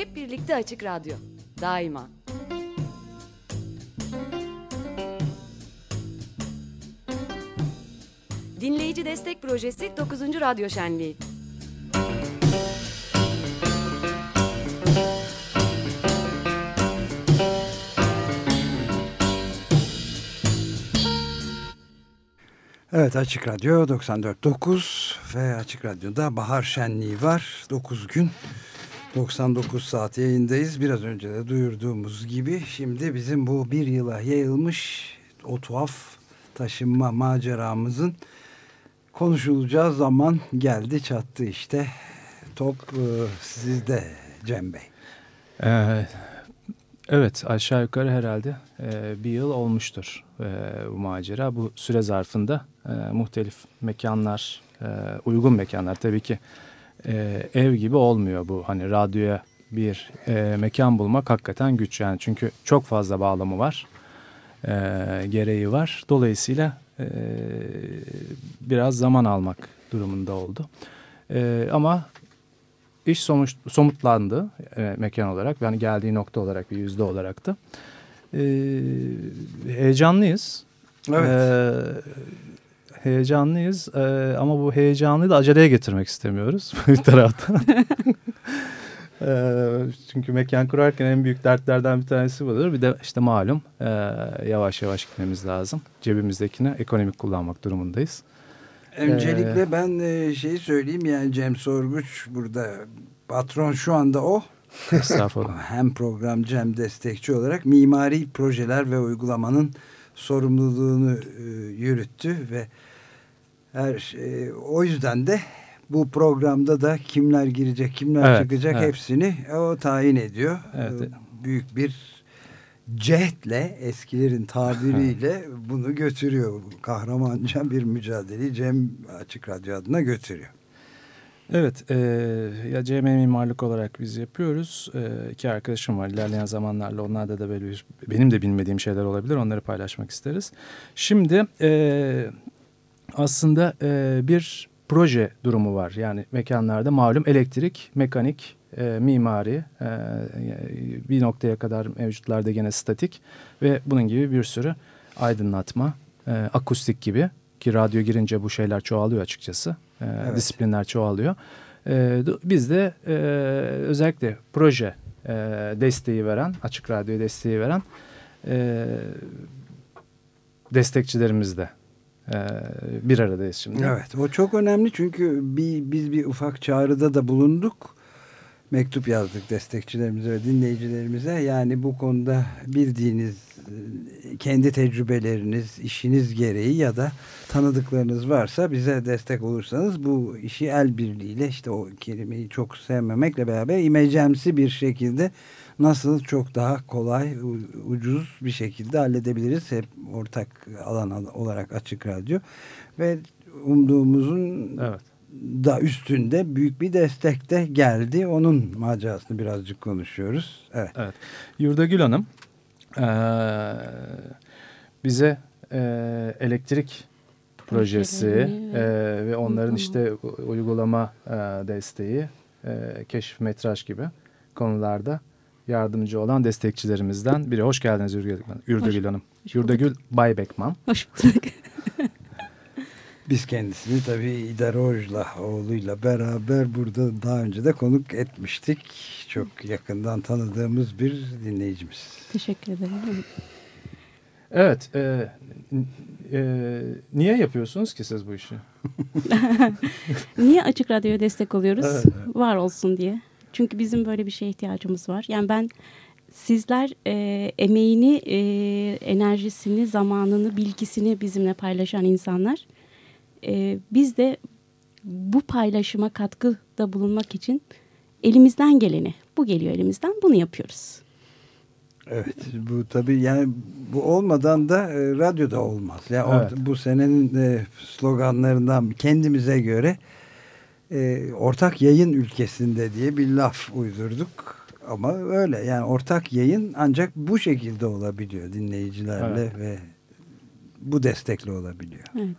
Hep birlikte Açık Radyo. Daima. Dinleyici Destek Projesi 9. Radyo Şenliği. Evet Açık Radyo 94.9 ve Açık Radyo'da Bahar Şenliği var. 9 gün 99 saat yayındayız. Biraz önce de duyurduğumuz gibi şimdi bizim bu bir yıla yayılmış o tuhaf taşınma maceramızın konuşulacağı zaman geldi çattı işte. Top e, sizde Cem Bey. Ee, evet aşağı yukarı herhalde e, bir yıl olmuştur e, bu macera. Bu süre zarfında e, muhtelif mekanlar, e, uygun mekanlar tabii ki e, ev gibi olmuyor bu. Hani radyoya bir e, mekan bulmak hakikaten güç yani çünkü çok fazla bağlamı var, e, gereği var. Dolayısıyla e, biraz zaman almak durumunda oldu. E, ama iş somut, somutlandı e, mekan olarak. Yani geldiği nokta olarak bir yüzde olarak da. E, heyecanlıyız. Evet. E, heyecanlıyız e, ama bu heyecanlıyı da aceleye getirmek istemiyoruz bir taraftan. e, çünkü mekan kurarken en büyük dertlerden bir tanesi budur. Bir de işte malum e, yavaş yavaş gitmemiz lazım. Cebimizdekini ekonomik kullanmak durumundayız. Öncelikle ee, ben e, şeyi söyleyeyim yani Cem Sorguç burada patron şu anda o. Estağfurullah. hem programcı hem destekçi olarak mimari projeler ve uygulamanın sorumluluğunu e, yürüttü ve her şey, o yüzden de bu programda da kimler girecek kimler evet, çıkacak evet. hepsini o tayin ediyor. Evet. Büyük bir cehdle eskilerin tabiriyle bunu götürüyor. Kahramanca bir mücadeleyi Cem Açık Radyo adına götürüyor. Evet, e, ya CM mimarlık olarak biz yapıyoruz. E, iki arkadaşım var. İlerleyen zamanlarla onlarda da böyle bir, benim de bilmediğim şeyler olabilir. Onları paylaşmak isteriz. Şimdi e, aslında e, bir proje durumu var. Yani mekanlarda malum elektrik, mekanik, e, mimari e, bir noktaya kadar mevcutlarda gene statik ve bunun gibi bir sürü aydınlatma, e, akustik gibi ki radyo girince bu şeyler çoğalıyor açıkçası. E, evet. Disiplinler çoğalıyor. E, biz de e, özellikle proje e, desteği veren, açık radyo desteği veren e, destekçilerimizle e, bir aradayız şimdi. Evet o çok önemli çünkü bir, biz bir ufak çağrıda da bulunduk mektup yazdık destekçilerimize ve dinleyicilerimize. Yani bu konuda bildiğiniz kendi tecrübeleriniz, işiniz gereği ya da tanıdıklarınız varsa bize destek olursanız bu işi el birliğiyle işte o kelimeyi çok sevmemekle beraber imecemsi bir şekilde nasıl çok daha kolay, ucuz bir şekilde halledebiliriz. Hep ortak alan olarak Açık Radyo ve umduğumuzun evet da üstünde büyük bir destek de geldi. Onun macerasını birazcık konuşuyoruz. Evet. evet. Yurda Gül Hanım bize e, elektrik projesi e, ve onların işte uygulama e, desteği, e, keşif metraj gibi konularda yardımcı olan destekçilerimizden biri. Hoş geldiniz Yurdagül Hanım. Yurdagül Baybekman. Hoş bulduk. Biz kendisini tabii İdar Oj'la oğluyla beraber burada daha önce de konuk etmiştik. Çok yakından tanıdığımız bir dinleyicimiz. Teşekkür ederim. Evet. E, e, niye yapıyorsunuz ki siz bu işi? niye Açık Radyo'ya destek oluyoruz? Evet, evet. Var olsun diye. Çünkü bizim böyle bir şeye ihtiyacımız var. Yani ben sizler e, emeğini, e, enerjisini, zamanını, bilgisini bizimle paylaşan insanlar e, biz de bu paylaşıma katkıda bulunmak için elimizden geleni, bu geliyor elimizden, bunu yapıyoruz. Evet bu tabii yani bu olmadan da e, radyoda olmaz. Yani evet. bu senenin e, sloganlarından kendimize göre e, ortak yayın ülkesinde diye bir laf uydurduk. Ama öyle yani ortak yayın ancak bu şekilde olabiliyor dinleyicilerle evet. ve bu destekle olabiliyor. Evet.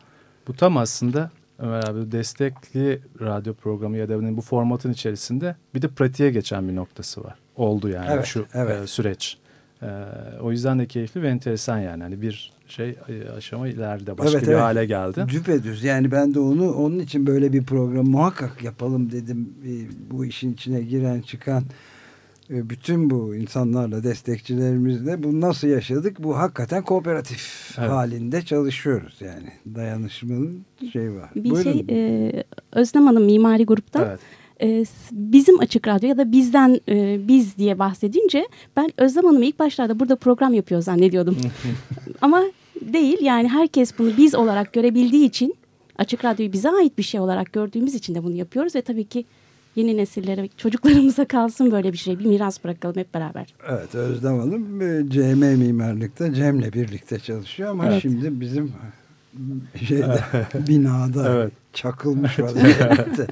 Bu tam aslında Ömer abi destekli radyo programı ya da bu formatın içerisinde bir de pratiğe geçen bir noktası var. oldu yani Evet, şu evet. e, süreç. E, o yüzden de keyifli ve enteresan yani. Hani bir şey e, aşama ileride başka Evet, bir evet. hale geldi. Düpedüz yani ben de onu onun için böyle bir program muhakkak yapalım dedim. E, Bu işin içine giren çıkan e, bütün bu insanlarla destekçilerimizle bu nasıl yaşadık? Bu hakikaten kooperatif Evet. halinde çalışıyoruz yani. Dayanışmanın şey var. Bir Buyurun. şey e, Özlem Hanım Mimari Grup'tan Evet. bizim Açık Radyo ya da bizden e, biz diye bahsedince ben Özlem Hanım'ı ilk başlarda burada program yapıyor zannediyordum. Ama değil yani herkes bunu biz olarak görebildiği için Açık Radyo'yu bize ait bir şey olarak gördüğümüz için de bunu yapıyoruz ve tabii ki yeni nesillere çocuklarımıza kalsın böyle bir şey bir miras bırakalım hep beraber. Evet Özlem Hanım CM Mimarlık'ta Cem'le birlikte çalışıyor ama Evet. şimdi bizim şeyde binada Evet. çakılmış vaziyette.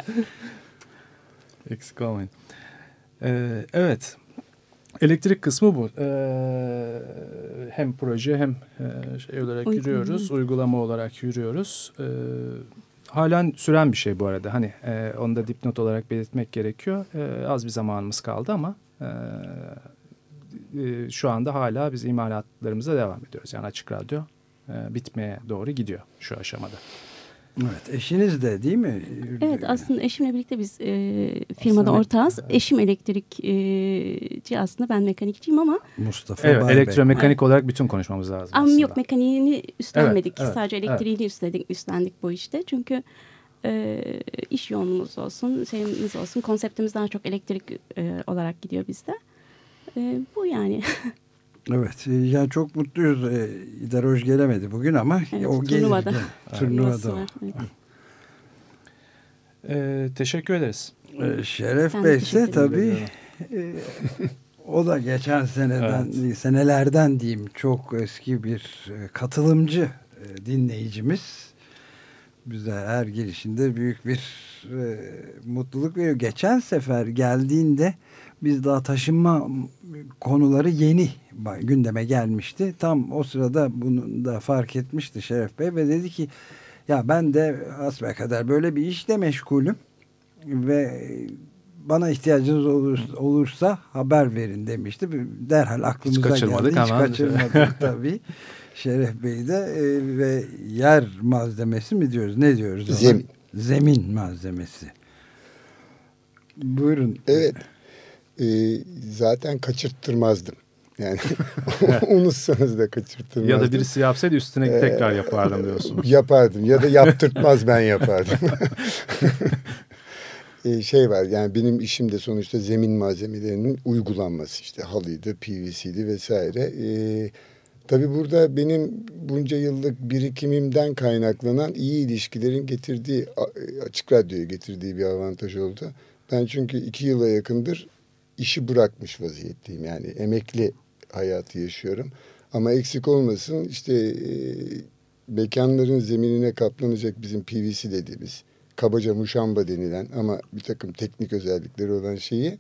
Eksik olmayın. Ee, evet. Elektrik kısmı bu. Ee, hem proje hem e, şey olarak Uygulama. yürüyoruz. Uygulama olarak yürüyoruz. Ee, halen süren bir şey bu arada. Hani e, onu da dipnot olarak belirtmek gerekiyor. Ee, az bir zamanımız kaldı ama e, e, şu anda hala biz imalatlarımıza devam ediyoruz. Yani Açık Radyo e, bitmeye doğru gidiyor şu aşamada. Evet eşiniz de değil mi? Evet aslında eşimle birlikte biz e, firmada Aslında- ortağız. Eşim elektrikçi aslında ben mekanikçiyim ama Mustafa Evet, Baybek. elektromekanik olarak bütün konuşmamız lazım Ama aslında. yok mekaniğini üstlenmedik. Evet, evet, Sadece evet. elektriğini üstledik, üstlendik bu işte. Çünkü e, iş yoğunluğumuz olsun, şeyimiz olsun. Konseptimiz daha çok elektrik e, olarak gidiyor bizde. E, bu yani. Evet e, yani çok mutluyuz. E, İdar hoş gelemedi bugün ama Evet, o gelir. turnuvada. Turnuvada. evet. Ee, teşekkür ederiz. E, Şeref Ben Bey ise tabii e, o da geçen seneden senelerden diyeyim çok eski bir e, katılımcı e, dinleyicimiz. Bize her girişinde büyük bir e, mutluluk veriyor. Geçen sefer geldiğinde biz daha taşınma konuları yeni gündeme gelmişti. Tam o sırada bunu da fark etmişti Şeref Bey ve dedi ki ya ben de kadar böyle bir işle meşgulüm ve bana ihtiyacınız olur, olursa haber verin demişti. Derhal aklımıza kaçırmadık geldi. Hiç hemen. kaçırmadık tabii. Şeref Bey de e, ve yer malzemesi mi diyoruz? Ne diyoruz? Zemin. Zemin malzemesi. Buyurun. Evet. Ee, zaten kaçırttırmazdım. Yani unutsanız da kaçırttırmazdım. Ya da birisi yapsaydı üstüne Ee, tekrar yapardım diyorsunuz. Yapardım ya da yaptırtmaz ben yapardım. Ee, şey var yani benim işim de sonuçta zemin malzemelerinin uygulanması işte halıydı, PVC'di vesaire. Ee, tabii burada benim bunca yıllık birikimimden kaynaklanan iyi ilişkilerin getirdiği açık radyoya getirdiği bir avantaj oldu. Ben çünkü iki yıla yakındır işi bırakmış vaziyetteyim yani emekli hayatı yaşıyorum. Ama eksik olmasın işte e, mekanların zeminine kaplanacak bizim PVC dediğimiz kabaca muşamba denilen ama bir takım teknik özellikleri olan şeyi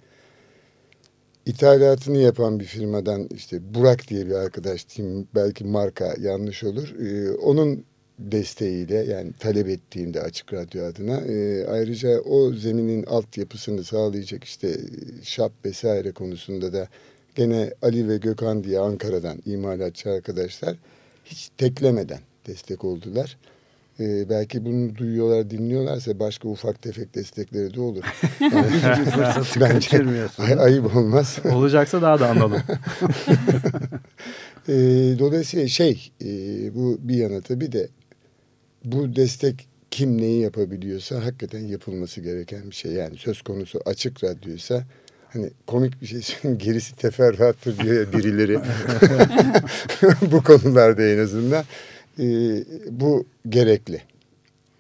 ithalatını yapan bir firmadan işte Burak diye bir arkadaş diyeyim belki marka yanlış olur. Ee, onun desteğiyle yani talep ettiğimde açık radyo adına e, ayrıca o zeminin altyapısını sağlayacak işte şap vesaire konusunda da gene Ali ve Gökhan diye Ankara'dan imalatçı arkadaşlar hiç teklemeden destek oldular. Ee, belki bunu duyuyorlar, dinliyorlarsa başka ufak tefek destekleri de olur. Yani, Fırsatı bence ay- ayıp olmaz. Olacaksa daha da anladım. Ee, dolayısıyla şey e, bu bir yana tabii de bu destek kim neyi yapabiliyorsa hakikaten yapılması gereken bir şey. Yani söz konusu açık radyoysa hani komik bir şey gerisi teferruattır diyor ya birileri bu konularda en azından Ee, bu gerekli.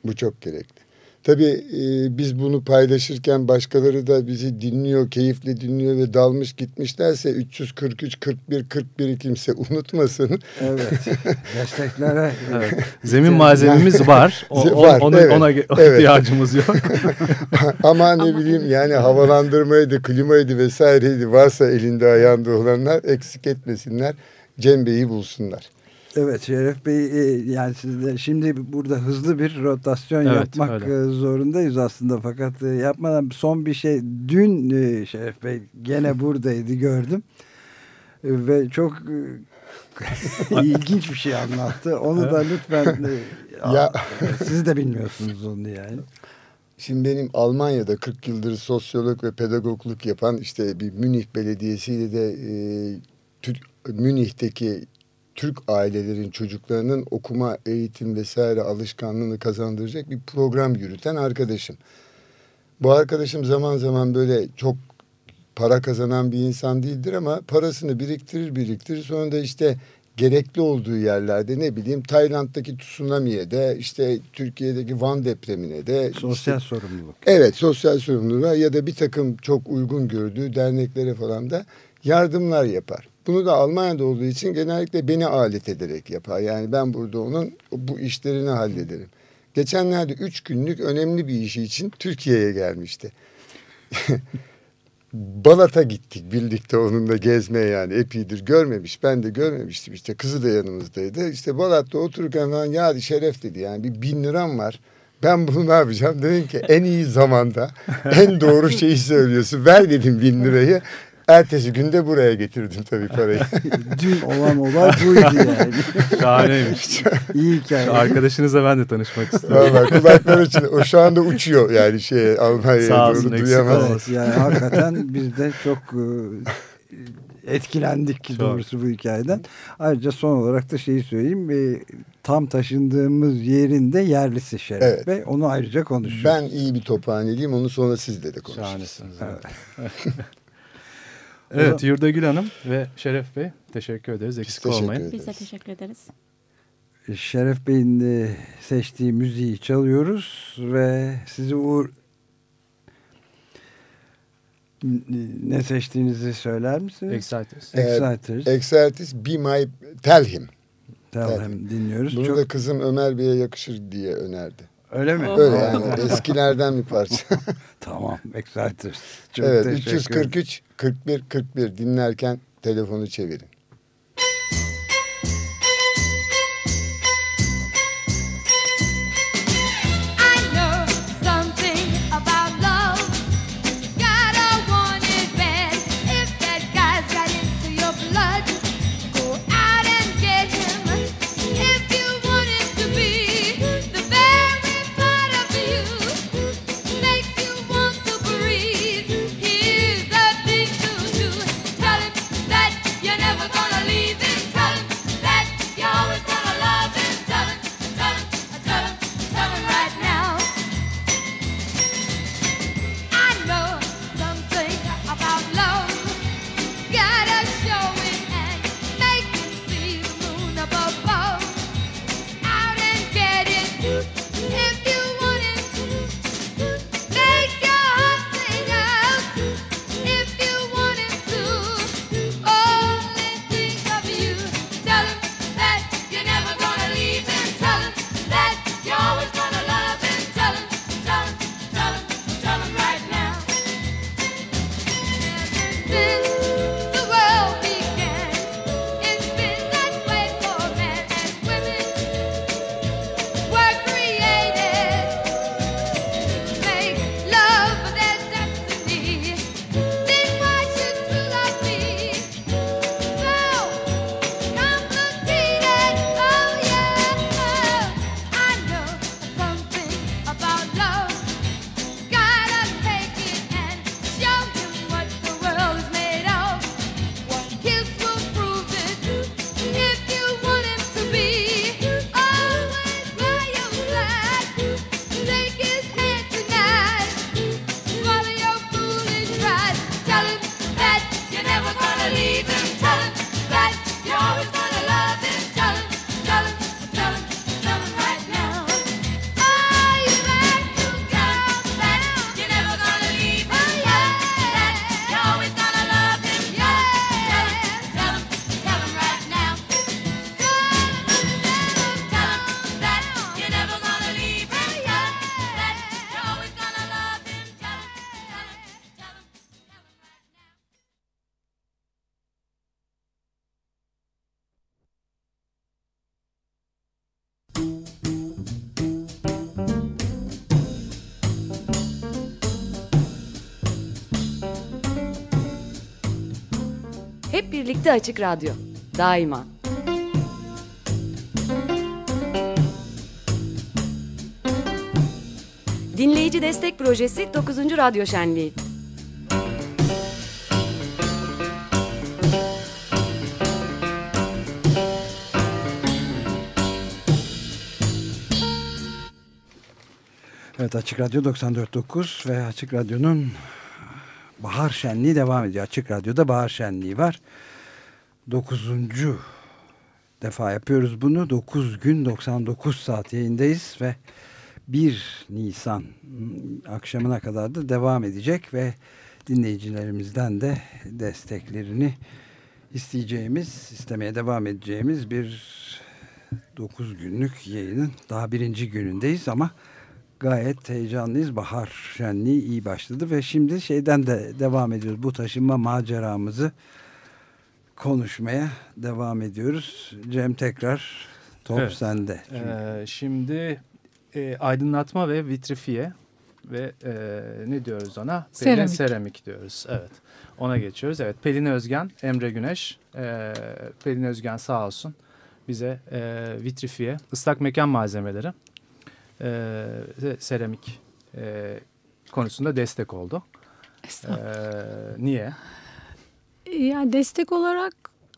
Bu çok gerekli. Tabii e, biz bunu paylaşırken başkaları da bizi dinliyor, keyifle dinliyor ve dalmış gitmişlerse 343, 41, 41'i kimse unutmasın. Evet. Desteklere Evet. Zemin malzememiz var. O, var, ona, evet, ona evet. ihtiyacımız yok. Ama ne bileyim yani havalandırmaydı, klimaydı vesaireydi varsa elinde ayağında olanlar eksik etmesinler. Cem Bey'i bulsunlar. Evet Şeref Bey e, yani sizde şimdi burada hızlı bir rotasyon Evet, yapmak öyle. e, zorundayız aslında fakat e, yapmadan son bir şey dün Şeref Bey gene buradaydı gördüm ve çok ilginç bir şey anlattı. Onu da lütfen Ya- siz de bilmiyorsunuz onu yani. Şimdi benim Almanya'da 40 yıldır sosyolog ve pedagogluk yapan işte bir Münih Belediyesi'yle de e, Türk, Münih'teki Türk ailelerin çocuklarının okuma, eğitim vesaire alışkanlığını kazandıracak bir program yürüten arkadaşım. Bu arkadaşım zaman zaman böyle çok para kazanan bir insan değildir ama parasını biriktirir biriktirir sonra da işte gerekli olduğu yerlerde ne bileyim Tayland'daki tsunami'ye de işte Türkiye'deki Van depremine de Sosyal sorumluluk. Evet sosyal sorumluluğa ya da bir takım çok uygun gördüğü derneklere falan da yardımlar yapar. Bunu da Almanya'da olduğu için genellikle beni alet ederek yapar. Yani ben burada onun bu işlerini hallederim. Geçenlerde üç günlük önemli bir işi için Türkiye'ye gelmişti. Balat'a gittik birlikte onunla gezmeye yani epeydir görmemiş. Ben de görmemiştim işte kızı da yanımızdaydı. İşte Balat'ta otururken falan ya şeref dedi yani bir bin liram var. Ben bunu ne yapacağım? Dedim ki en iyi zamanda en doğru şeyi söylüyorsun. Ver dedim bin lirayı. Ertesi günde buraya getirdim tabii parayı. Dün olan olay buydu yani. Şahaneymiş. İyi hikaye. Şu arkadaşınızla ben de tanışmak istiyorum. Vallahi kulaklar için o şu anda uçuyor yani şey Almanya'ya Sağ olsun, doğru duyamaz. Evet, yani hakikaten biz de çok e, etkilendik Çok. doğrusu bu hikayeden. Ayrıca son olarak da şeyi söyleyeyim. e, tam taşındığımız yerin de yerlisi Şeref Evet. Bey. Onu ayrıca konuşuyoruz. Ben iyi bir tophaneliyim onu sonra sizle de konuşuruz. Şahanesiniz. Evet. Evet. evet Yurdagül Hanım ve Şeref Bey teşekkür ederiz. Eksik teşekkür olmayın. ederiz. Biz de teşekkür ederiz. Şeref Bey'in e, seçtiği müziği çalıyoruz ve sizi uğur... Ne seçtiğinizi söyler misiniz? Exciters. Exciters. Exertis be my tell him. Tell him dinliyoruz. Bunu Çok... da kızım Ömer Bey'e yakışır diye önerdi. Öyle mi? Öyle yani eskilerden bir parça. Tamam. Exciters. Çok evet teşekkür ederim. 343 41 41 dinlerken telefonu çevirin. Birlikte Açık Radyo. Daima. Dinleyici Destek Projesi 9. Radyo Şenliği. Evet Açık Radyo 94.9 ve Açık Radyo'nun Bahar Şenliği devam ediyor. Açık Radyo'da Bahar Şenliği var. 9. defa yapıyoruz bunu. 9 gün 99 saat yayındayız ve 1 Nisan akşamına kadar da devam edecek ve dinleyicilerimizden de desteklerini isteyeceğimiz, istemeye devam edeceğimiz bir 9 günlük yayının daha birinci günündeyiz ama gayet heyecanlıyız. Bahar şenliği iyi başladı ve şimdi şeyden de devam ediyoruz. Bu taşınma maceramızı konuşmaya devam ediyoruz. Cem tekrar top Evet. sende. Ee, şimdi e, aydınlatma ve vitrifiye ve e, ne diyoruz ona? Pelin Seramik. seramik diyoruz. Evet. Ona geçiyoruz. Evet. Pelin Özgen, Emre Güneş. E, Pelin Özgen sağ olsun bize e, vitrifiye, ıslak mekan malzemeleri e, seramik e, konusunda destek oldu. E, niye? Ya destek olarak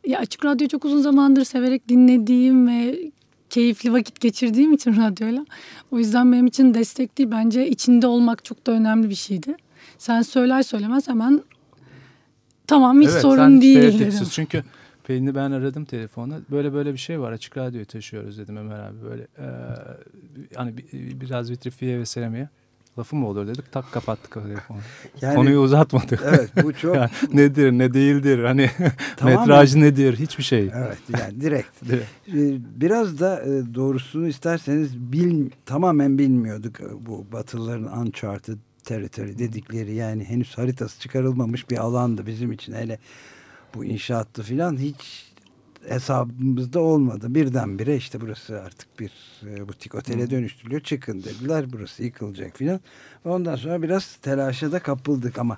ya açık radyo çok uzun zamandır severek dinlediğim ve keyifli vakit geçirdiğim için radyoyla. O yüzden benim için destek değil bence içinde olmak çok da önemli bir şeydi. Sen söyler söylemez hemen tamam hiç evet, sorun sen değil tereddütsüz. dedim. Çünkü Pelin'i ben aradım telefona. Böyle böyle bir şey var. Açık radyoyu taşıyoruz dedim Ömer abi. Böyle e, hani bi- biraz vitrifiye ve seramiğe lafı mı olur dedik. Tak kapattık telefonu. Yani- Konuyu uzatmadık. Evet bu çok Yani nedir ne değildir hani Tamamen- metraj nedir hiçbir şey. evet yani direkt Direkt. Biraz da doğrusunu isterseniz bil, tamamen bilmiyorduk bu Batılıların uncharted territory dedikleri yani henüz haritası çıkarılmamış bir alandı bizim için hele bu inşaattı filan hiç hesabımızda olmadı. Birdenbire işte burası artık bir e, butik otele dönüştürülüyor. Çıkın dediler. Burası yıkılacak filan. Ondan sonra biraz telaşa da kapıldık ama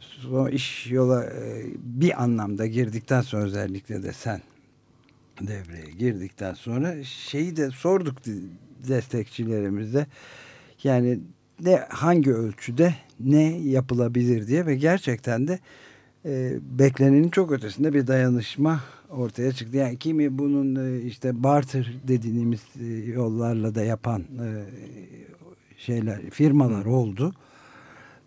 sonra iş yola e, bir anlamda girdikten sonra özellikle de sen devreye girdikten sonra şeyi de sorduk destekçilerimize. Yani ne hangi ölçüde ne yapılabilir diye ve gerçekten de e, beklenenin çok ötesinde bir dayanışma ortaya çıktı. Yani kimi bunun e, işte barter dediğimiz e, yollarla da yapan e, şeyler firmalar oldu.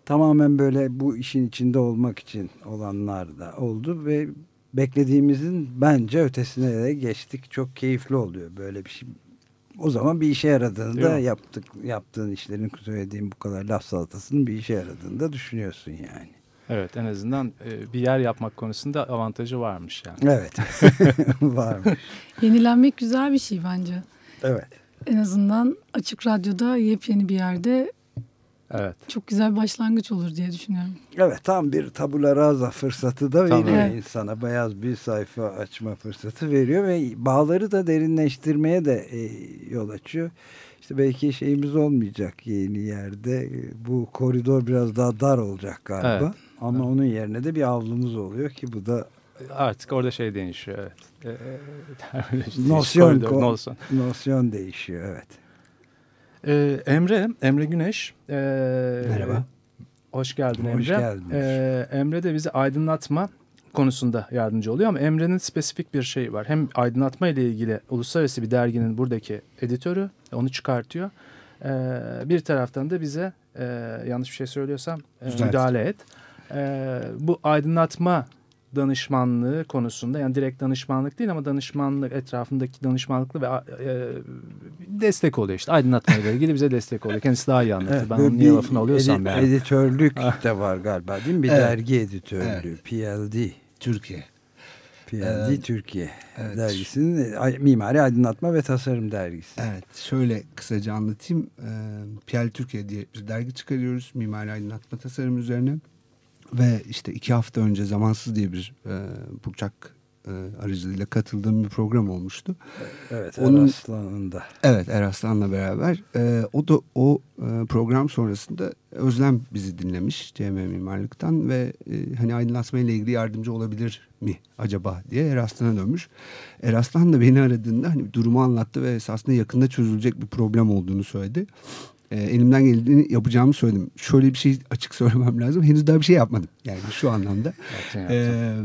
Tamamen böyle bu işin içinde olmak için olanlar da oldu ve beklediğimizin bence ötesine de geçtik. Çok keyifli oluyor böyle bir şey. O zaman bir işe yaradığını Değil da mi? yaptık. Yaptığın işlerin söylediğim bu kadar laf salatasının bir işe yaradığını da düşünüyorsun yani. Evet en azından e, bir yer yapmak konusunda avantajı varmış yani. Evet. Varmış. Yenilenmek güzel bir şey bence. Evet. En azından açık radyoda yepyeni bir yerde Evet. çok güzel bir başlangıç olur diye düşünüyorum. Evet tam bir tabula rasa fırsatı da Tabii. veriyor Evet. insana. Beyaz bir sayfa açma fırsatı veriyor ve bağları da derinleştirmeye de e, yol açıyor. İşte belki şeyimiz olmayacak yeni yerde. E, Bu koridor biraz daha dar olacak galiba. Evet. Ama onun yerine de bir avlumuz oluyor ki bu da Artık orada şey değişiyor evet. E, e, Nosyon değişiyor, nosyon. nosyon değişiyor evet. Ee, Emre, Emre Güneş. ee, Merhaba. Hoş geldin Hoş Emre. geldiniz. Ee, Emre de bizi aydınlatma konusunda yardımcı oluyor ama Emre'nin spesifik bir şeyi var. Hem aydınlatma ile ilgili uluslararası bir derginin buradaki editörü onu çıkartıyor. Ee, bir taraftan da bize ee, yanlış bir şey söylüyorsam ee, Düzelt. müdahale et. Ee, bu aydınlatma danışmanlığı konusunda yani direkt danışmanlık değil ama danışmanlık etrafındaki danışmanlıklı ve e, destek oluyor işte aydınlatma ile ilgili bize destek oluyor. Kendisi daha iyi anlatır. ben böyle onun niye lafını alıyorsam edi- yani. Editörlük de var galiba değil mi? Bir Evet. dergi editörlüğü. PLD. Türkiye. PLD Evet. Türkiye Evet. dergisinin e, mimari aydınlatma ve tasarım dergisi. Evet şöyle kısaca anlatayım. Ee, PL Türkiye diye bir dergi çıkarıyoruz mimari aydınlatma tasarım üzerine. Ve işte iki hafta önce Zamansız diye bir e, Burçak e, aracılığıyla katıldığım bir program olmuştu. Evet Onun- Eraslan'ın da. Evet Eraslan'la beraber. E, o da o e, program sonrasında Özlem bizi dinlemiş CM Mimarlık'tan ve e, hani aydınlatma ile ilgili yardımcı olabilir mi acaba diye Eraslan'a dönmüş. Eraslan da beni aradığında hani durumu anlattı ve esasında yakında çözülecek bir problem olduğunu söyledi. E, elimden geldiğini yapacağımı söyledim. Şöyle bir şey açık söylemem lazım. Henüz daha bir şey yapmadım. Yani şu anlamda. Ee,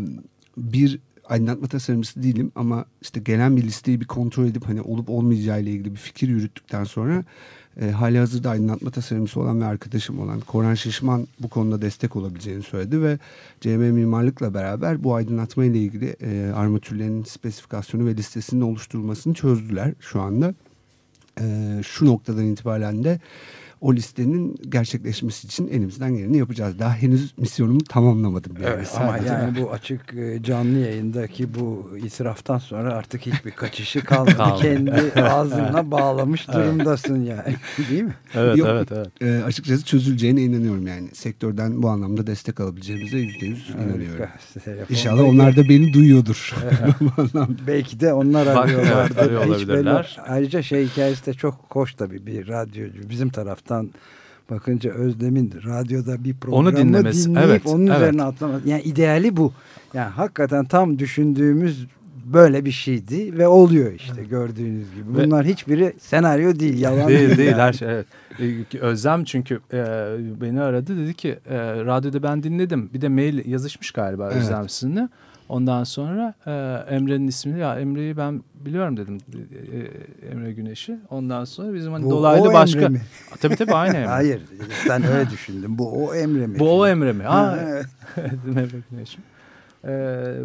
bir aydınlatma tasarımcısı değilim ama işte gelen bir listeyi bir kontrol edip hani olup olmayacağı ile ilgili bir fikir yürüttükten sonra e, hali hazırda aydınlatma tasarımcısı olan ve arkadaşım olan Koran Şişman bu konuda destek olabileceğini söyledi ve CM Mimarlık'la beraber bu aydınlatma ile ilgili e, armatürlerin spesifikasyonu ve listesinin oluşturulmasını çözdüler şu anda. Şu noktadan itibaren de o listenin gerçekleşmesi için elimizden geleni yapacağız. Daha henüz misyonumu tamamlamadım. Yani. Evet, ama Sadece- yani bu açık e, canlı yayındaki bu itiraftan sonra artık hiçbir kaçışı kalmadı. Kalmadı. Kendi ağzına bağlamış durumdasın yani. Değil mi? Evet, Yok, evet, evet. e, açıkçası çözüleceğine inanıyorum yani. Sektörden bu anlamda destek alabileceğimize yüzde yüz inanıyorum. İnşallah onlar da beni duyuyordur. Belki de onlar arıyorlardır. arıyor Hiç olabilirler. belli- Ayrıca şey hikayesi de çok hoş tabii bir radyocu. Bizim taraftan bakınca Özlem'in radyoda bir programı dinlemesi, dinleyip evet, onun evet. üzerine atlaması. Yani ideali bu. Yani hakikaten tam düşündüğümüz böyle bir şeydi ve oluyor işte gördüğünüz gibi. Ve- Bunlar hiçbiri senaryo değil, yalan değil değil yani. her şey evet. E, Özlem çünkü e, beni aradı dedi ki e, radyoda ben dinledim bir de mail yazışmış galiba Evet. Özlem sizinle. Ondan sonra e, Emre'nin ismini ya Emre'yi ben biliyorum dedim e, Emre Güneş'i. Ondan sonra bizim hani Bu dolaylı o başka. Emre mi? Tabii tabii aynı Emre. Hayır, sen öyle düşündün. Bu o Emre mi? Bu o Emre mi? Evet. dedim Emre Güneş'im. E,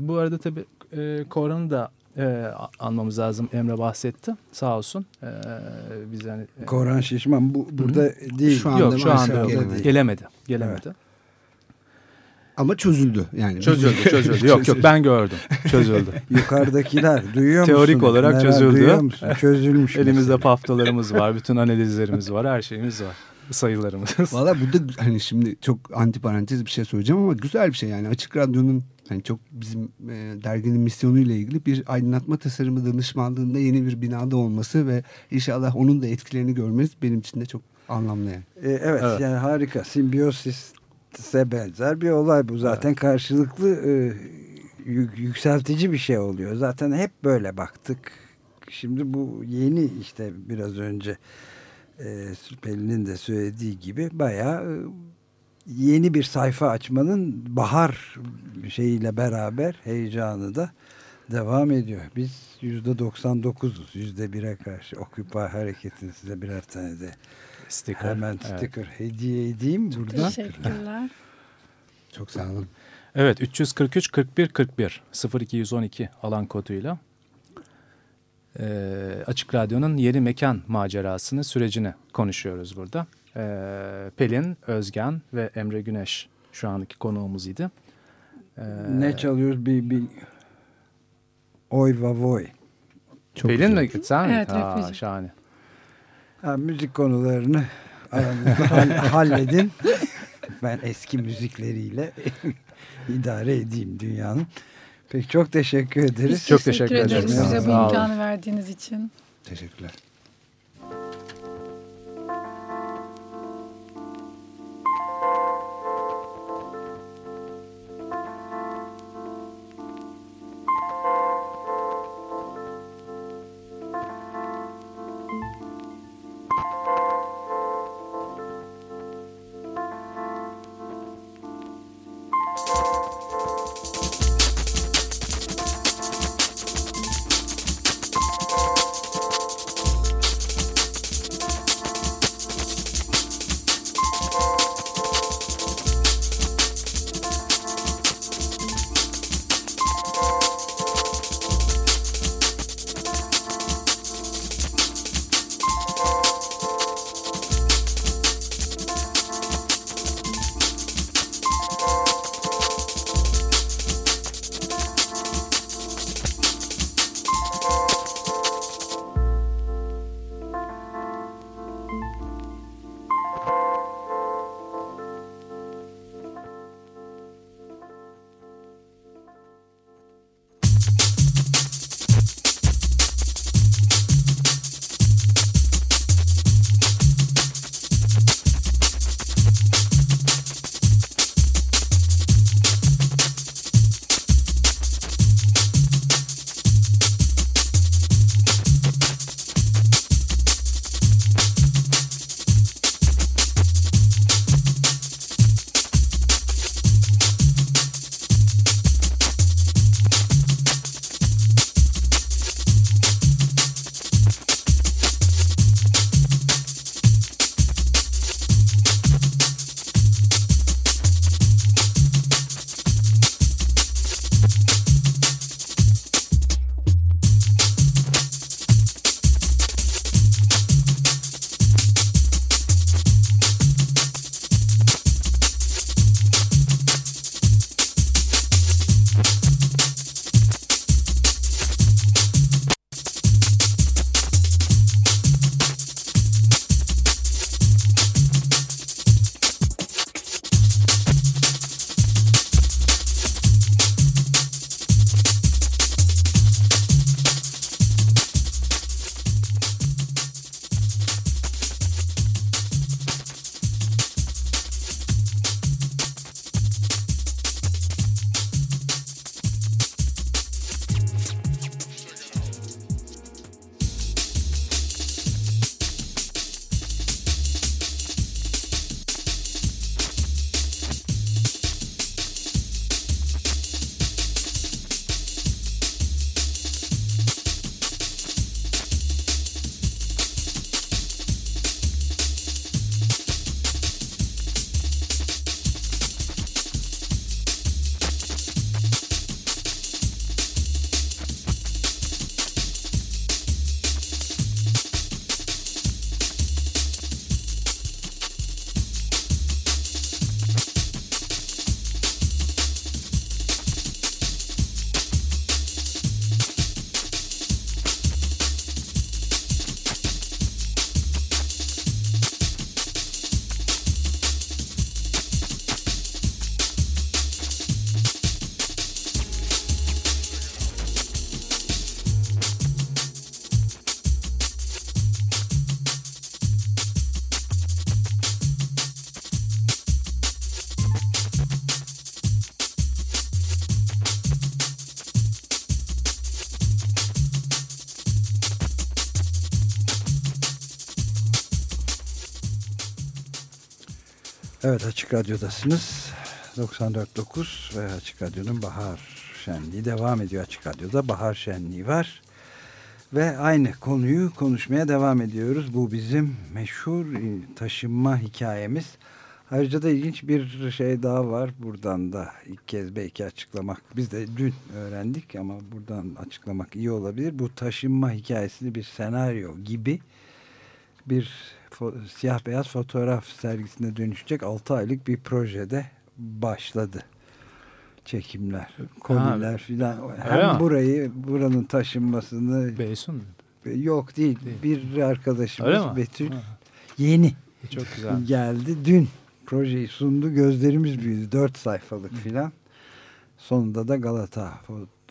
bu arada tabii e, Koran'ı da e, anmamız lazım. Emre bahsetti. Sağ olsun. E, biz hani e, Koran Şişman bu burada değil. Şu anda Yok şu anda gelemedi. gelemedi. Gelemedi. Ama çözüldü yani. Çözüldü, çözüldü. yok yok ben gördüm. Çözüldü. Yukarıdakiler duyuyor musun? Teorik olarak Meral, çözüldü. Duyuyor musun? Çözülmüş. Elimizde mesela. paftalarımız var, bütün analizlerimiz var, her şeyimiz var. Sayılarımız. Valla burada hani şimdi çok anti parantez bir şey söyleyeceğim ama güzel bir şey yani açık radyonun hani çok bizim e, derginin misyonuyla ilgili bir aydınlatma tasarımı danışmanlığında yeni bir binada olması ve inşallah onun da etkilerini görmeniz benim için de çok anlamlı yani. Ee, evet, Evet. yani harika. Simbiyosise benzer bir olay bu. Zaten karşılıklı e, yük- yükseltici bir şey oluyor. Zaten hep böyle baktık. Şimdi bu yeni işte biraz önce e, Pelin'in de söylediği gibi bayağı e, yeni bir sayfa açmanın bahar şeyiyle beraber heyecanı da devam ediyor. Biz yüzde 99'uz. Yüzde bire karşı Occupy hareketin size birer tane de Sticker. Hemen Evet. sticker hediye edeyim buradan. Teşekkürler. Çok sağ olun. Evet 343 41 41 0212 alan koduyla Ee, Açık Radyo'nun yeni mekan macerasını sürecini konuşuyoruz burada. Ee, Pelin, Özgen ve Emre Güneş şu andaki konuğumuz idi. Ee, Ne çalıyoruz? Bir, bir Oy va voy. Çok Pelin güzel. mi gitsen? Evet, Ha, rapçi. şahane. Ha, müzik konularını halledin. Ben eski müzikleriyle idare edeyim dünyanın. Peki çok teşekkür ederiz. Biz Çok teşekkür ederiz ederiz. bize bu imkanı verdiğiniz için. Teşekkürler. Evet Açık Radyo'dasınız. 94.9 ve Açık Radyo'nun Bahar Şenliği devam ediyor. Açık Radyo'da Bahar Şenliği var. Ve aynı konuyu konuşmaya devam ediyoruz. Bu bizim meşhur taşınma hikayemiz. Ayrıca da ilginç bir şey daha var. Buradan da ilk kez belki açıklamak. Biz de dün öğrendik ama buradan açıklamak iyi olabilir. Bu taşınma hikayesini bir senaryo gibi bir siyah beyaz fotoğraf sergisine dönüşecek 6 aylık bir projede başladı. Çekimler, koliler filan. Hem mi? burayı, buranın taşınmasını Beysun mu? yok değil. Değil. Bir arkadaşımız Öyle mi? Betül Ha, yeni çok güzel. geldi. Dün projeyi sundu. Gözlerimiz büyüdü. 4 sayfalık filan. Sonunda da Galata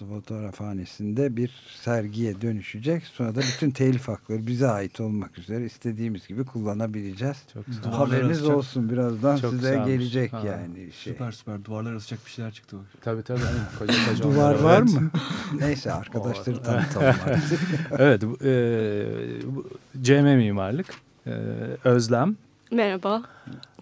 fotoğrafhanesinde bir sergiye dönüşecek. Sonra da bütün telif hakları bize ait olmak üzere istediğimiz gibi kullanabileceğiz. Çok. Duvarlar Haberiniz asacak. olsun birazdan Çok size güzelmiş. gelecek Ha. yani şey. Süper süper duvarlar asacak bir şeyler çıktı bak. Tabii tabii. Koca koca Duvar var evet. mı? Neyse arkadaşları Var. tanıtalım artık. evet. Bu, e, bu, CM Mimarlık. e, Özlem. Merhaba.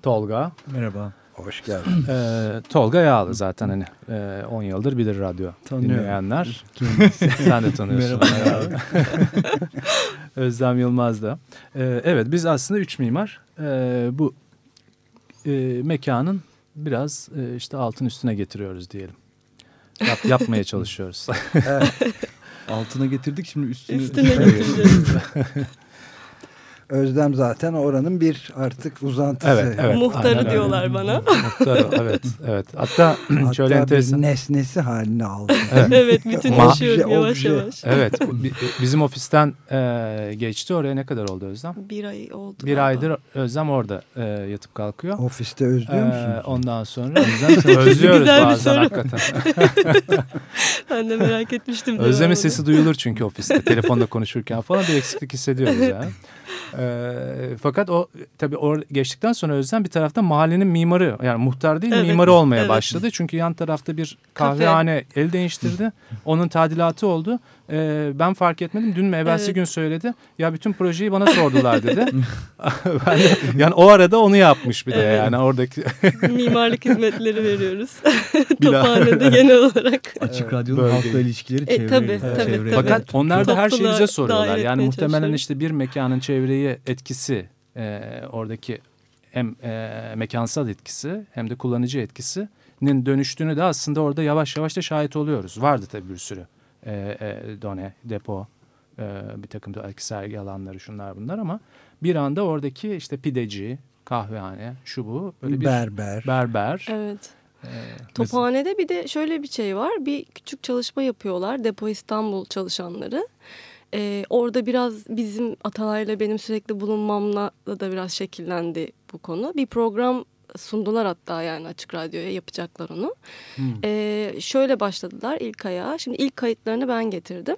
Tolga. Merhaba. Hoş geldin. E, Tolga Yağlı zaten hani e, 10 yıldır bilir radyo Tanıyorum. dinleyenler. Sen de tanıyorsun. Merhaba. Özlem Yılmaz da. E, evet biz aslında üç mimar. E, bu e, mekanın biraz e, işte altın üstüne getiriyoruz diyelim. Yap, yapmaya çalışıyoruz. Altına getirdik şimdi üstüne. Üstüne getireceğiz. Özlem zaten oranın bir artık uzantısı. Evet, evet. Muhtarı aynen diyorlar bana. Muhtarı, evet, evet. Hatta, Hatta şöyle bir enteresan. nesnesi haline aldı. evet Ma- bütünleşiyorum yavaş yavaş. Evet, bi- bizim ofisten e, geçti. Oraya ne kadar oldu Özlem? Bir ay oldu. Bir galiba. aydır Özlem orada e, yatıp kalkıyor. Ofiste özlüyor Ee, musun? ondan sonra özlüyoruz Güzel bir bazen soru. hakikaten. Ben de merak etmiştim. Özlem'in sesi duyulur çünkü ofiste telefonda konuşurken falan bir eksiklik hissediyoruz yani. Ee, fakat o tabii or geçtikten sonra Özlem bir tarafta mahallenin mimarı yani muhtar değil Evet, mimarı olmaya evet. başladı. Çünkü yan tarafta bir Kafe. kahvehane el değiştirdi. Onun tadilatı oldu. Ee, ben fark etmedim. Dün mü evvelsi Evet. gün söyledi. Ya bütün projeyi bana sordular dedi. ben de, yani o arada onu yapmış bir de Evet. yani oradaki Mimarlık hizmetleri veriyoruz. Tophanede genel olarak. Açık Radyo'nun Bölge. halkla ilişkileri E, çevreyle. tabii, tabii, çevreyle. tabii. Fakat onlar da her şeyi bize soruyorlar. Yani muhtemelen çalışıyorum. işte bir mekanın çevreye etkisi, e, oradaki hem e, mekansal etkisi hem de kullanıcı etkisinin dönüştüğünü de aslında orada yavaş yavaş da şahit oluyoruz. Vardı tabii bir sürü e, e, done, depo, e, bir takım da belki sergi alanları şunlar bunlar ama bir anda oradaki işte pideci, kahvehane, şu bu böyle bir Berber. berber. Evet. e, Tophanede bir de şöyle bir şey var. Bir küçük çalışma yapıyorlar. Depo İstanbul çalışanları. Ee, orada biraz bizim Atalay'la benim sürekli bulunmamla da biraz şekillendi bu konu. Bir program sundular hatta yani Açık Radyo'ya yapacaklar onu. Ee, şöyle başladılar ilk ayağa. Şimdi ilk kayıtlarını ben getirdim.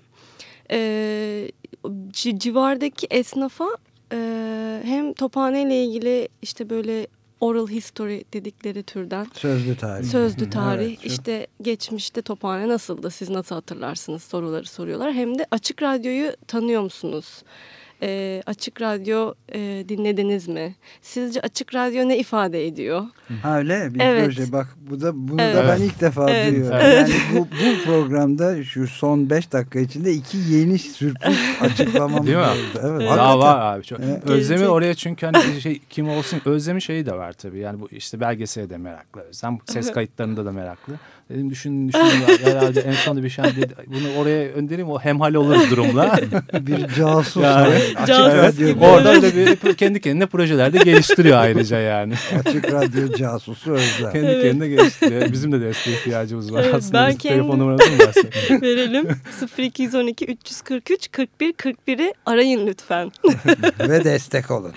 Ci- civardaki esnafa e, hem Tophane ile ilgili işte böyle oral history dedikleri türden Sözlü tarih. Sözlü tarih Evet, işte geçmişte Tophane nasıldı siz nasıl hatırlarsınız soruları soruyorlar. Hem de Açık Radyo'yu tanıyor musunuz? Ee, açık Radyo e, dinlediniz mi? Sizce Açık Radyo ne ifade ediyor? Ha öyle bir Evet. proje. Bak bu da bunu Evet. da ben ilk defa Evet. duyuyorum. Evet. Yani bu, bu programda şu son 5 dakika içinde iki yeni sürpriz açıklamamız Değil mi? oldu. Evet. Evet. Daha var abi çok. Evet. Özlem'i Gelecek. oraya çünkü hani şey kim olsun Özlem'in şeyi de var tabii. Yani bu işte belgesele de meraklı. Özlem ses kayıtlarında da meraklı. Dedim düşünün düşünün herhalde en sonunda bir şey dedi. Bunu oraya öndereyim o hemhal olur durumla. Bir casus. Yani açık Casus radyo, gibi. Orada öyle bir kendi kendine projeler de geliştiriyor ayrıca yani. açık radyo casusu Özlem. Kendi Evet. kendine geliştiriyor. Bizim de desteğe ihtiyacımız var Evet, aslında. ben kendim- Telefon numaramızı mı versek? Verelim 0212 343 41 41'i arayın lütfen. Ve destek olun.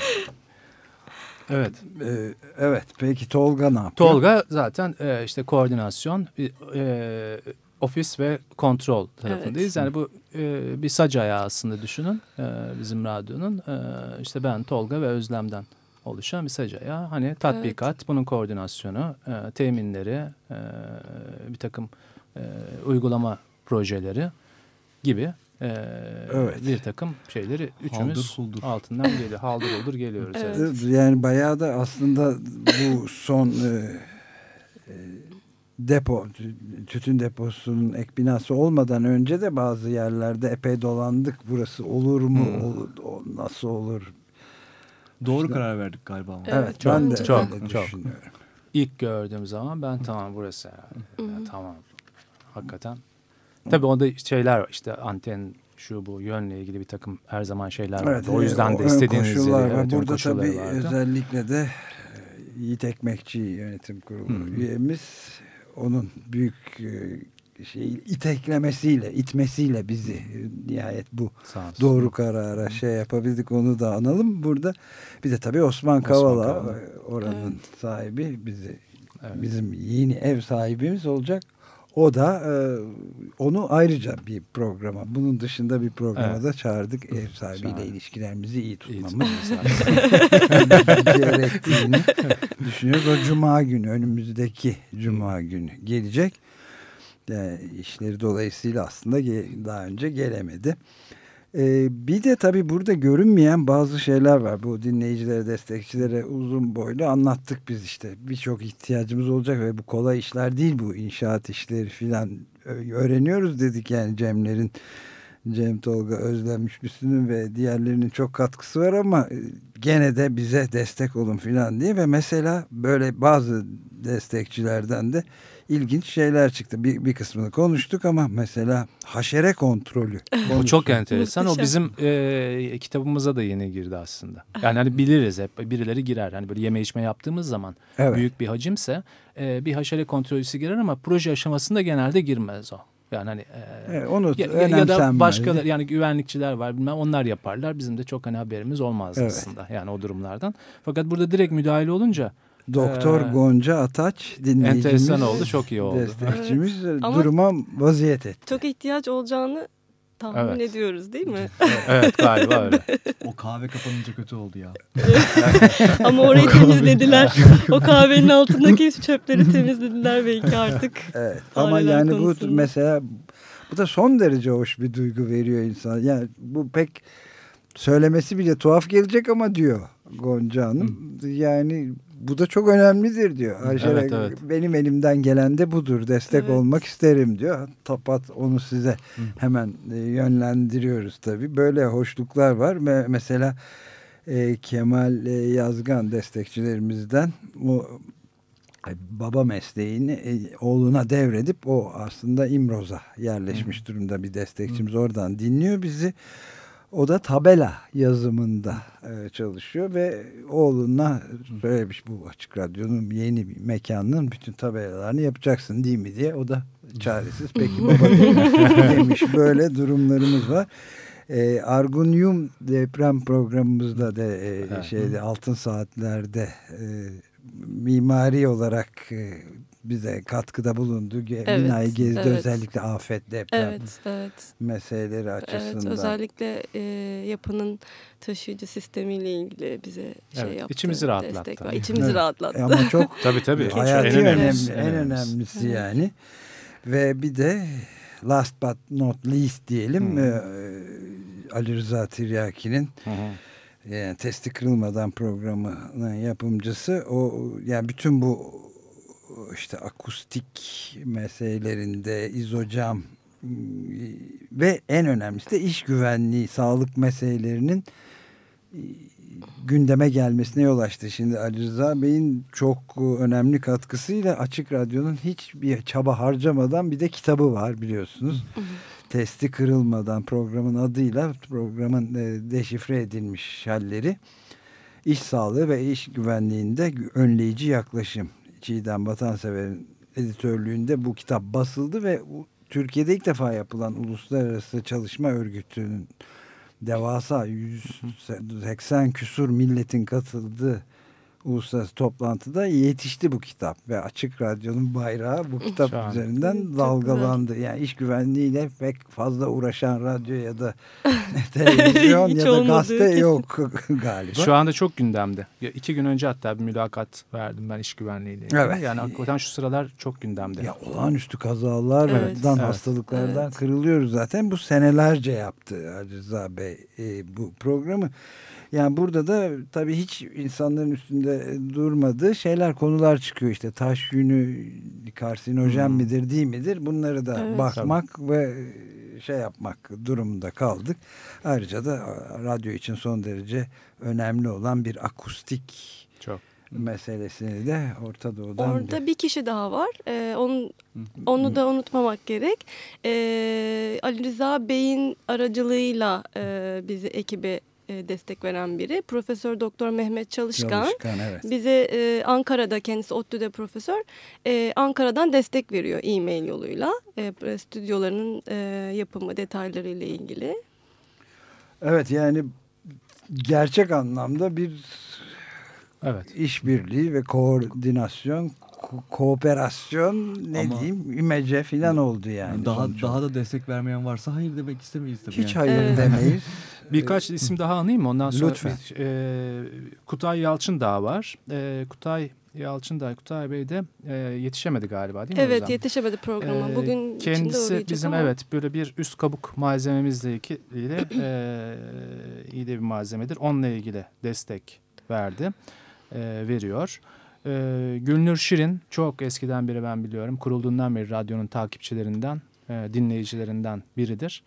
Evet. Ee, evet peki Tolga ne yapıyor? Tolga zaten e, işte koordinasyon, e, ofis ve kontrol tarafındayız. Yani bu e, bir sac ayağı aslında düşünün e, bizim radyonun. E, işte ben Tolga ve Özlem'den oluşan bir sac ayağı. Hani tatbikat, bunun koordinasyonu, e, teminleri, e, bir takım e, uygulama projeleri gibi e, Evet. bir takım şeyleri üçümüz Haldır huldur. altından geliyor. Haldır huldur geliyoruz. Evet. evet. Yani bayağı da aslında bu son e, e, depo, tü- tütün deposunun ek binası olmadan önce de bazı yerlerde epey dolandık. Burası olur mu? Hmm. Ol- o nasıl olur? Doğru İşte- karar verdik galiba ama. Evet, çok, ben de çok, öyle çok. düşünüyorum. İlk gördüğüm zaman ben tamam burası herhalde. Ya, Hı hı. tamam. Hakikaten. Tabii onda şeyler var işte anten şu bu yönle ilgili bir takım her zaman şeyler var. o yüzden de ön istediğiniz yeri, koşullar var. evet, Burada tabii vardı. özellikle de e, Yiğit Ekmekçi yönetim kurulu Hı üyemiz onun büyük e, şey iteklemesiyle, itmesiyle bizi e, nihayet bu doğru karara şey yapabildik onu da analım burada. Bir de tabii Osman Osman Kavala, Kavala. e, oranın sahibi bizi Evet. bizim yeni ev sahibimiz olacak. O da e, onu ayrıca bir programa, bunun dışında bir programa Evet. da çağırdık. Ev sahibiyle ilişkilerimizi iyi tutmamız gerektiğini düşünüyoruz. O cuma günü, önümüzdeki cuma günü gelecek. Yani işleri dolayısıyla aslında daha önce gelemedi. Ee, bir de tabii burada görünmeyen bazı şeyler var. Bu dinleyicilere, destekçilere uzun boylu anlattık biz işte. Birçok ihtiyacımız olacak ve bu kolay işler değil bu inşaat işleri filan. Öğreniyoruz dedik yani Cemlerin. Cem Tolga, Özlem Üçlüsü'nün ve diğerlerinin çok katkısı var ama e, gene de bize destek olun filan diye ve mesela böyle bazı destekçilerden de ilginç şeyler çıktı. Bir, bir kısmını konuştuk ama mesela haşere kontrolü. O çok enteresan. O bizim e, kitabımıza da yeni girdi aslında. Yani hani biliriz hep birileri girer. Hani böyle yeme içme yaptığımız zaman Evet. büyük bir hacimse e, bir haşere kontrolcüsü girer ama proje aşamasında genelde girmez o. Yani hani e, Evet, onu ya, ya- da başkaları yani güvenlikçiler var bilmem onlar yaparlar. Bizim de çok hani haberimiz olmaz Evet. aslında yani o durumlardan. Fakat burada direkt müdahale olunca Doktor Ee, Gonca Ataç dinleyicimiz. enteresan oldu, çok iyi oldu. Destekçimiz Ama- duruma vaziyet etti. Çok ihtiyaç olacağını tahmin Evet. ediyoruz değil mi? evet galiba öyle. O kahve kapanınca kötü oldu ya. Ama orayı temizlediler. o kahvenin altındaki çöpleri temizlediler belki artık. Evet. Ama yani bu konusunda. mesela bu da son derece hoş bir duygu veriyor insan. Yani bu pek söylemesi bile tuhaf gelecek ama diyor Gonca Hanım. Yani bu da çok önemlidir diyor. Haşere, Evet, evet. Benim elimden gelen de budur. Destek Evet. olmak isterim diyor. Tapat onu size hemen e, yönlendiriyoruz tabii. Böyle hoşluklar var. Mesela e, Kemal e, Yazgan destekçilerimizden o baba mesleğini e, oğluna devredip o aslında İmroz'a yerleşmiş durumda bir destekçimiz oradan dinliyor bizi. O da tabela yazımında e, çalışıyor ve oğluna söylemiş bu açık radyonun yeni bir mekanının bütün tabelalarını yapacaksın değil mi diye. O da çaresiz peki baba demiş böyle durumlarımız var. E, Argunyum deprem programımızda da e, şeyde altın saatlerde e, mimari olarak e, bize katkıda bulundu. Evet, Binayı gezdi evet. özellikle afet deprem Evet, evet. meseleleri Evet, açısından. özellikle e, yapının taşıyıcı sistemiyle ilgili bize şey Evet, yaptı. içimizi rahatlattı. Destek var. İçimizi Evet. rahatlattı. Ama çok Tabii tabii. hayati en önemli, önemlisi. en önemlisi Evet. yani. Ve bir de last but not least diyelim Hmm. e, Ali Rıza Tiryaki'nin Hı hı. yani testi kırılmadan programının yapımcısı o yani bütün bu işte akustik meselelerinde izocam ve en önemlisi de iş güvenliği, sağlık meselelerinin ıı, gündeme gelmesine yol açtı. Şimdi Ali Rıza Bey'in çok önemli katkısıyla Açık Radyo'nun hiçbir çaba harcamadan bir de kitabı var biliyorsunuz. Testi kırılmadan programın adıyla programın e, deşifre edilmiş halleri iş sağlığı ve iş güvenliğinde önleyici yaklaşım. Çiğdem Vatansever'in editörlüğünde bu kitap basıldı ve Türkiye'de ilk defa yapılan uluslararası çalışma örgütünün devasa 180 küsur milletin katıldığı uluslararası toplantıda yetişti bu kitap ve Açık Radyo'nun bayrağı bu kitap Şahane. üzerinden Çok dalgalandı. Yani iş güvenliğiyle pek fazla uğraşan radyo ya da televizyon ya da gazete kesin. yok galiba. Şu anda çok gündemde. Ya iki gün önce hatta bir mülakat verdim ben iş güvenliğiyle. Evet. Yani hakikaten şu sıralar çok gündemde. Ya olağanüstü kazalardan, Evet. Evet. hastalıklardan Evet. kırılıyoruz zaten. Bu senelerce yaptı Ali Rıza Bey e, bu programı. Yani burada da tabii hiç insanların üstünde durmadığı şeyler, konular çıkıyor. işte taş yünü karsinojen Hmm. midir değil midir? Bunları da Evet. bakmak ve şey yapmak durumunda kaldık. Ayrıca da radyo için son derece önemli olan bir akustik Çok. meselesini de Orta Doğu'dan Orada bir kişi daha var. Ee, onun, onu da unutmamak gerek. Ee, Ali Rıza Bey'in aracılığıyla e, bizi ekibe e, destek veren biri. Profesör Doktor Mehmet Çalışkan. Çalışkan, evet. Bize e, Ankara'da kendisi ODTÜ'de profesör e, Ankara'dan destek veriyor e-mail yoluyla e, stüdyolarının e, yapımı detayları ile ilgili. Evet yani gerçek anlamda bir Evet. işbirliği ve koordinasyon, ko- kooperasyon ne Ama- diyeyim imece filan oldu yani. daha sonuç daha da destek vermeyen varsa hayır demek istemeyiz tabii. Hiç yani. hayır Evet. demeyiz. Birkaç isim daha anayım mı? Ondan sonra Lütfen. bir, e, Kutay Yalçındağ var. E, Kutay Yalçındağ, Kutay Bey de e, yetişemedi galiba değil mi? Evet Ozan? yetişemedi programa. Ee, Bugün kendisi bizim ama. evet böyle bir üst kabuk malzememizle ilgili e, iyi de bir malzemedir. Onunla ilgili destek verdi, e, veriyor. E, Gülnur Şirin çok eskiden beri ben biliyorum. Kurulduğundan beri radyonun takipçilerinden, e, dinleyicilerinden biridir.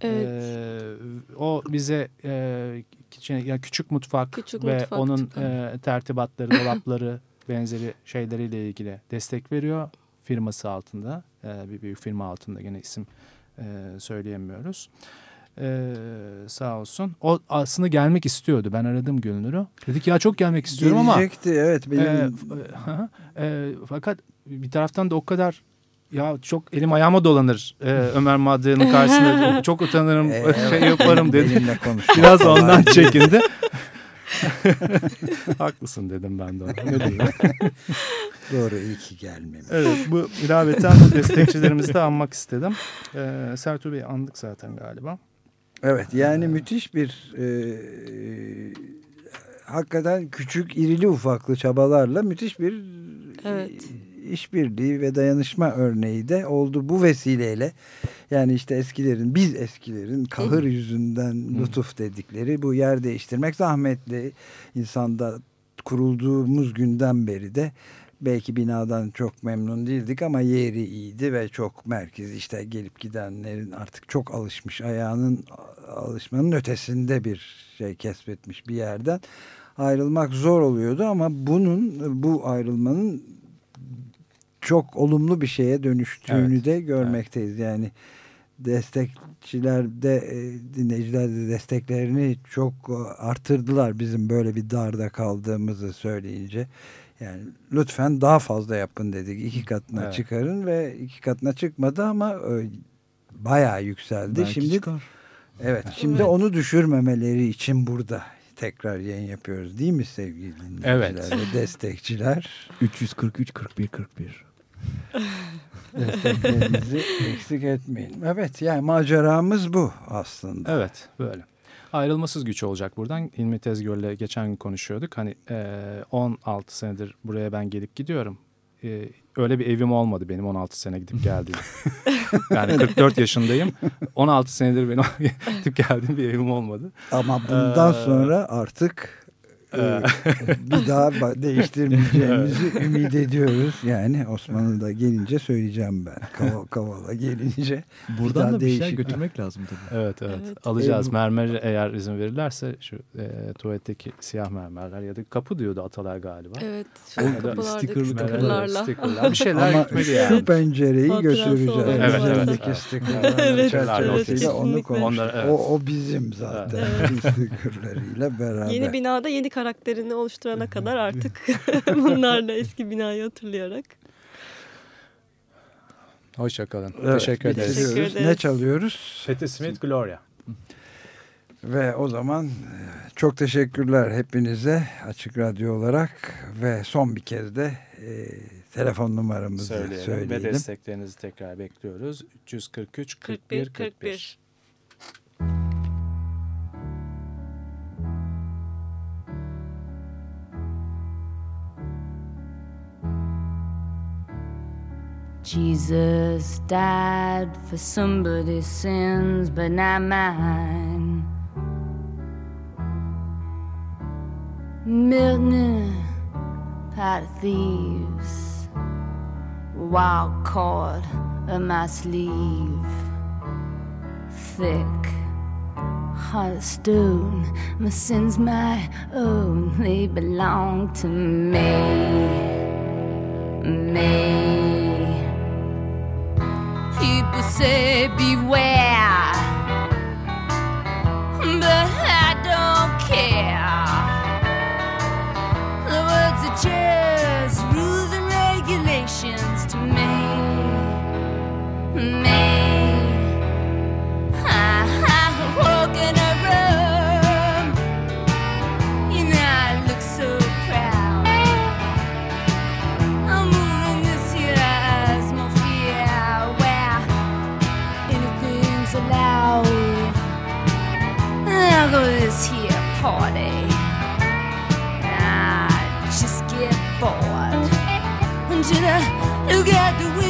Evet. E, o bize e, küçük, ya küçük mutfak Küçük ve Mutfak onun e, tertibatları, dolapları benzeri şeyleriyle ilgili destek veriyor firması altında. e, bir büyük firma altında gene isim e, söyleyemiyoruz. E, sağ olsun. O aslında gelmek istiyordu. Ben aradım Gülnur'u. Dedik ya çok gelmek istiyorum ama Gelecekti evet benim e, f- e, fakat bir taraftan da o kadar ya çok elim ayağıma dolanır e, Ömer Madre'nin karşısında çok utanırım Ee, şey yaparım dedi. Biraz ondan çekindi. Haklısın dedim ben de ona. Doğru iyi ki gelmemiş. evet bu ilaveten bu destekçilerimizi de anmak istedim. Ee, Sertu Bey'i andık zaten galiba. Evet yani müthiş bir e, hakikaten küçük irili ufaklı çabalarla müthiş bir Evet. İşbirliği ve dayanışma örneği de oldu bu vesileyle. Yani işte eskilerin biz eskilerin kahır yüzünden lütuf dedikleri bu yer değiştirmek zahmetli. İnsanda kurulduğumuz günden beri de belki binadan çok memnun değildik ama yeri iyiydi ve çok merkez işte gelip gidenlerin artık çok alışmış ayağının alışmanın ötesinde bir şey kesbetmiş bir yerden ayrılmak zor oluyordu ama bunun bu ayrılmanın çok olumlu bir şeye dönüştüğünü Evet, de görmekteyiz. Yani destekçiler de e, dinleyiciler de desteklerini çok e, artırdılar bizim böyle bir darda kaldığımızı söyleyince. Yani lütfen daha fazla yapın dedik. iki katına Evet. çıkarın ve iki katına çıkmadı ama e, bayağı yükseldi. Belki Şimdi çıkar. evet şimdi onu düşürmemeleri için burada tekrar yayın yapıyoruz değil mi sevgili dinleyiciler Evet. ve destekçiler? 343 41 41. Desteklerinizi eksik etmeyin. Evet yani maceramız bu aslında. Evet böyle. Ayrılmasız güç olacak buradan. İlmi Tezgör'le geçen gün konuşuyorduk. Hani e, 16 senedir buraya ben gelip gidiyorum. E, öyle bir evim olmadı benim 16 sene gidip geldiğim. yani 44 yaşındayım. 16 senedir benim gidip geldiğim bir evim olmadı. Ama bundan Ee, sonra artık e, bir daha değiştirmeyeceğimizi ümit ediyoruz. Yani Osmanlı'da gelince söyleyeceğim ben. Kavala, Kavala gelince. Buradan da bir şeyler değişik- götürmek lazım tabii. Evet evet, Evet. alacağız. E, bu- Mermer eğer izin verirlerse şu e, tuvaletteki siyah mermerler ya da kapı diyordu atalar galiba. Evet. O Şu da kapılardaki stickerlı stickerlarla. Stickerlar. Bir şeyler Ama gitmedi şu yani. pencereyi Hatırası götüreceğiz. Evet, evet, Üzerindeki evet. stickerların Evet, evet, onu konuştuk. Onlar, evet. o, o bizim zaten. Stickerlarıyla beraber. Yeni binada yeni karakterini oluşturana kadar artık bunlarla eski binayı hatırlayarak. Hoşçakalın. Evet, Teşekkür ederiz. Teşekkür ederiz. Ne çalıyoruz? Patti Smith Gloria. Ve o zaman e, çok teşekkürler hepinize Açık Radyo olarak ve son bir kez de e, telefon numaramızı söyleyelim. söyleyelim. Ve desteklerinizi tekrar bekliyoruz. 343 41 41. 41. Jesus died for somebody's sins, but not mine. Milton, pot of thieves, wild cord of my sleeve, thick heart of stone. My sins, my own, they belong to me, me say beware. party. I just get bored. And did I look at the window?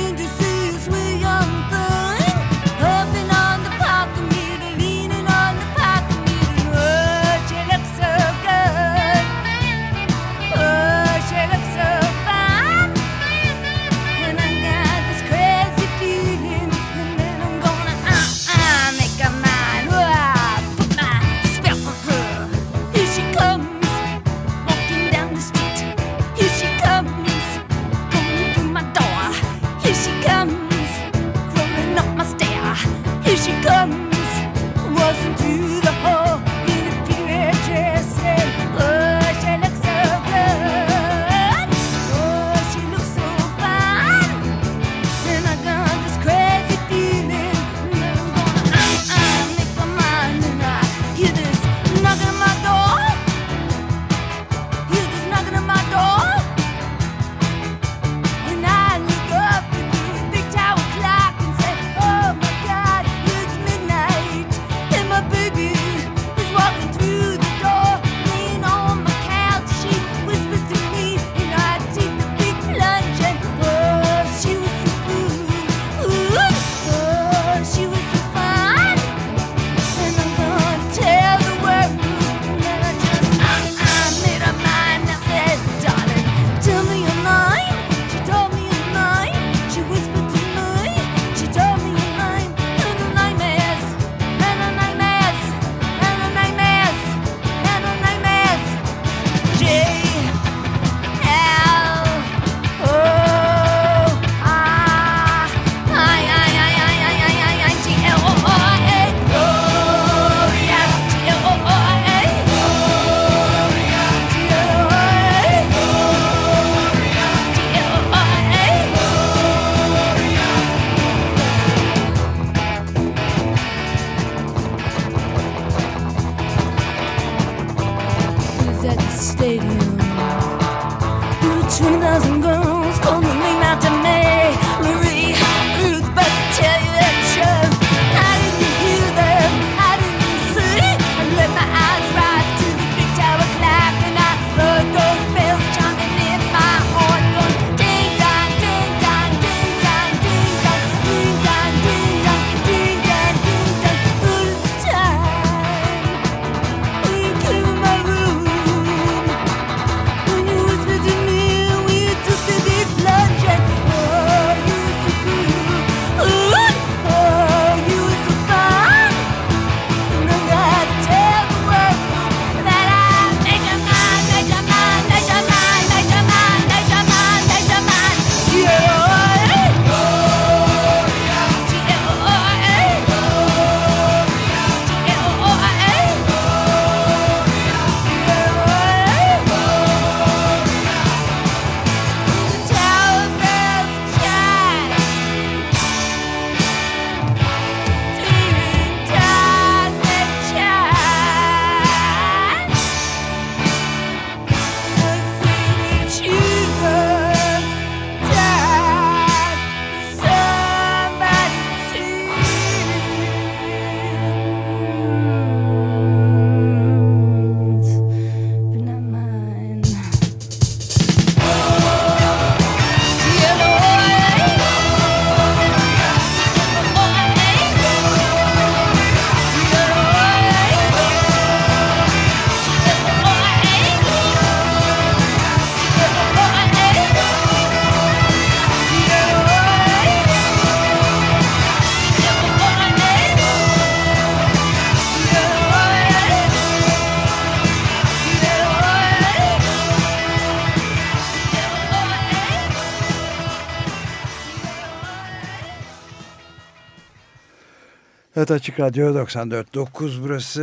Evet Açık Radyo 94.9 burası